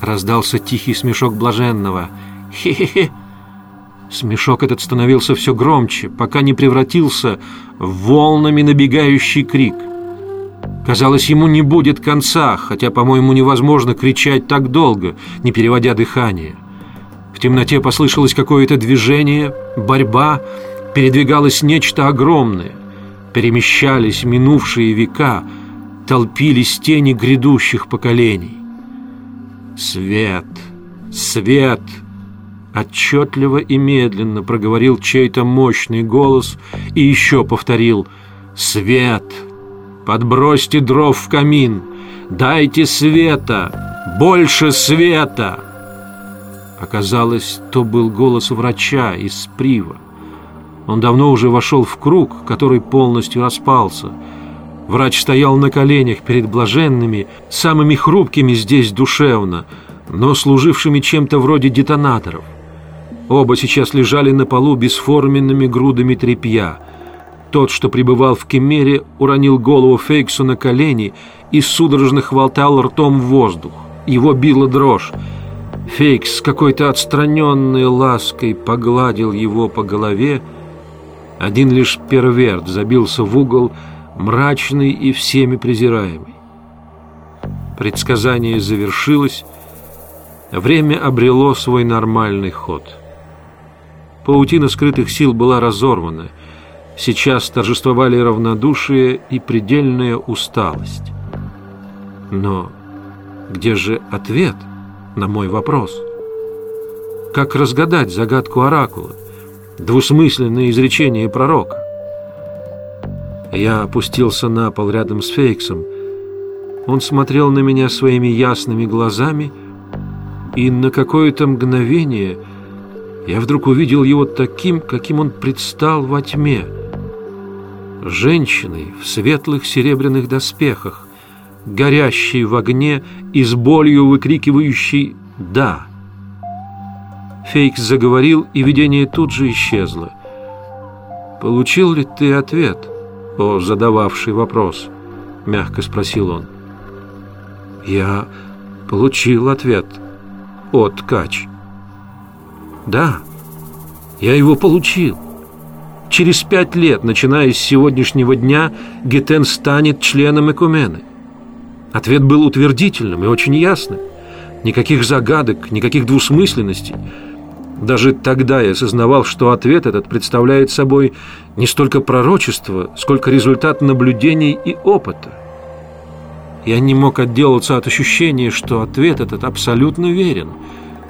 Раздался тихий смешок блаженного. «Хе-хе-хе!» Смешок этот становился все громче, пока не превратился в волнами набегающий крик. Казалось, ему не будет конца, хотя, по-моему, невозможно кричать так долго, не переводя дыхание. В темноте послышалось какое-то движение, борьба, передвигалось нечто огромное. Перемещались минувшие века, толпились тени грядущих поколений. Свет, свет! Отчетливо и медленно проговорил чей-то мощный голос и еще повторил «Свет! Подбросьте дров в камин! Дайте света! Больше света!» Оказалось, то был голос врача из Прива. Он давно уже вошел в круг, который полностью распался. Врач стоял на коленях перед блаженными, самыми хрупкими здесь душевно, но служившими чем-то вроде детонаторов. Оба сейчас лежали на полу бесформенными грудами тряпья. Тот, что пребывал в Кемере, уронил голову Фейксу на колени и судорожно хватал ртом в воздух. Его била дрожь. Фейкс с какой-то отстраненной лаской погладил его по голове. Один лишь перверт забился в угол, мрачный и всеми презираемый. Предсказание завершилось, время обрело свой нормальный ход — Паутина скрытых сил была разорвана. Сейчас торжествовали равнодушие и предельная усталость. Но где же ответ на мой вопрос? Как разгадать загадку оракула, двусмысленное изречение пророка? Я опустился на пол рядом с Фейксом. Он смотрел на меня своими ясными глазами, и на какое-то мгновение – я вдруг увидел его таким, каким он предстал во тьме. Женщиной в светлых серебряных доспехах, горящей в огне и с болью выкрикивающей «Да». Фейкс заговорил, и видение тут же исчезло. «Получил ли ты ответ, о задававший вопрос?» — мягко спросил он. «Я получил ответ, о ткач». Да, я его получил. Через пять лет, начиная с сегодняшнего дня, Гетен станет членом Экумены. Ответ был утвердительным и очень ясным. Никаких загадок, никаких двусмысленностей. Даже тогда я осознавал, что ответ этот представляет собой не столько пророчество, сколько результат наблюдений и опыта. Я не мог отделаться от ощущения, что ответ этот абсолютно верен –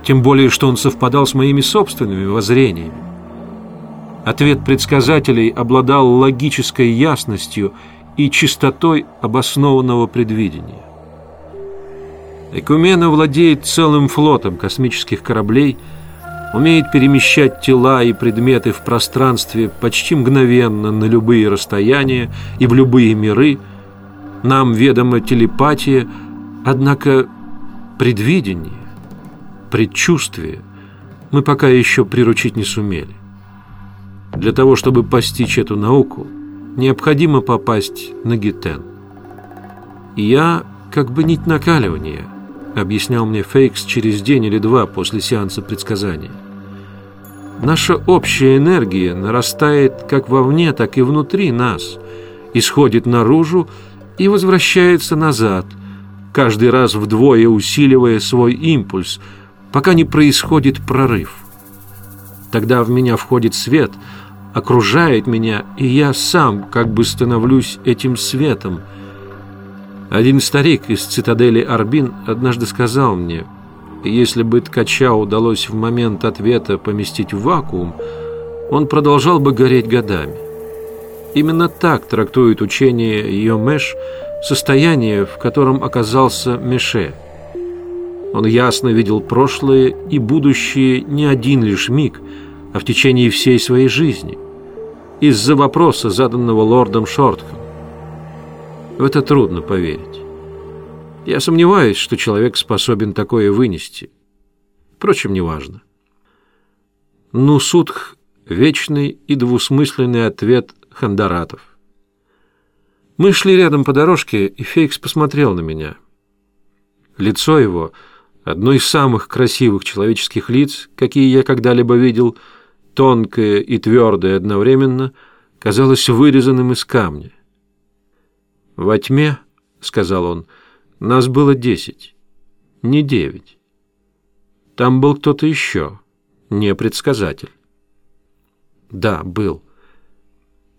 тем более, что он совпадал с моими собственными воззрениями. Ответ предсказателей обладал логической ясностью и чистотой обоснованного предвидения. Экумена владеет целым флотом космических кораблей, умеет перемещать тела и предметы в пространстве почти мгновенно на любые расстояния и в любые миры. Нам ведома телепатия, однако предвидение предчувствие мы пока еще приручить не сумели. Для того, чтобы постичь эту науку, необходимо попасть на гитен. И я как бы нить накаливания, объяснял мне Фейкс через день или два после сеанса предсказания. Наша общая энергия нарастает как вовне, так и внутри нас, исходит наружу и возвращается назад, каждый раз вдвое усиливая свой импульс – пока не происходит прорыв. Тогда в меня входит свет, окружает меня, и я сам как бы становлюсь этим светом. Один старик из цитадели Арбин однажды сказал мне, если бы ткача удалось в момент ответа поместить в вакуум, он продолжал бы гореть годами. Именно так трактует учение Йомеш состояние, в котором оказался Меше – он ясно видел прошлое и будущее не один лишь миг, а в течение всей своей жизни. Из-за вопроса, заданного лордом Шортком. В это трудно поверить. Я сомневаюсь, что человек способен такое вынести. Впрочем, неважно. Нусудх – вечный и двусмысленный ответ хандаратов. Мы шли рядом по дорожке, и Фейкс посмотрел на меня. Лицо его – Одно из самых красивых человеческих лиц, какие я когда-либо видел, тонкое и твердое одновременно, казалось вырезанным из камня. «Во тьме, — сказал он, — нас было десять, не девять. Там был кто-то еще, не предсказатель». «Да, был.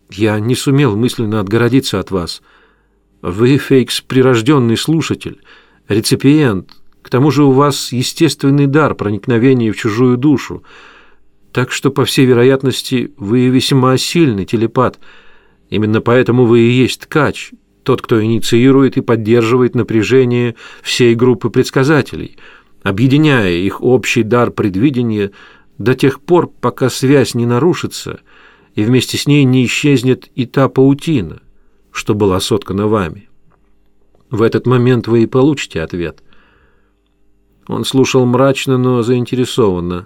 Я не сумел мысленно отгородиться от вас. Вы, Фейкс, прирожденный слушатель, реципиент, к тому же у вас естественный дар проникновения в чужую душу, так что, по всей вероятности, вы весьма сильный телепат. Именно поэтому вы и есть ткач, тот, кто инициирует и поддерживает напряжение всей группы предсказателей, объединяя их общий дар предвидения до тех пор, пока связь не нарушится – и вместе с ней не исчезнет и та паутина, что была соткана вами. В этот момент вы и получите ответ. Он слушал мрачно, но заинтересованно.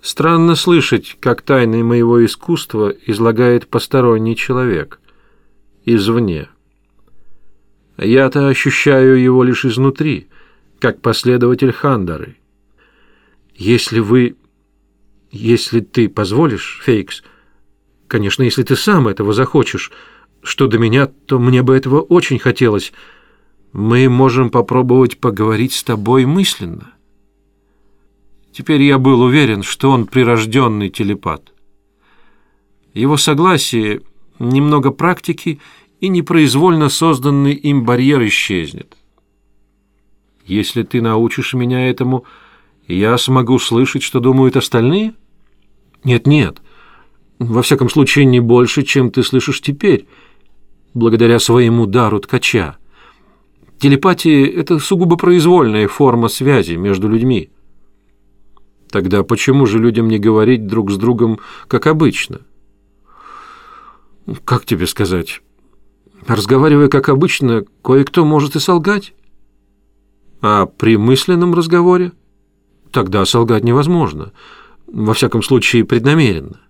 Странно слышать, как тайны моего искусства излагает посторонний человек, извне. Я-то ощущаю его лишь изнутри, как последователь Хандары. Если вы если ты позволишь, Фейкс, конечно, если ты сам этого захочешь, что до меня, то мне бы этого очень хотелось. Мы можем попробовать поговорить с тобой мысленно. Теперь я был уверен, что он прирожденный телепат. Его согласие, немного практики и непроизвольно созданный им барьер исчезнет. Если ты научишь меня этому, я смогу слышать, что думают остальные — нет-нет, во всяком случае не больше, чем ты слышишь теперь, благодаря своему дару ткача. Телепатия — это сугубо произвольная форма связи между людьми. Тогда почему же людям не говорить друг с другом, как обычно? Как тебе сказать? Разговаривая как обычно, кое-кто может и солгать. А при мысленном разговоре? Тогда солгать невозможно — во всяком случае, преднамеренно.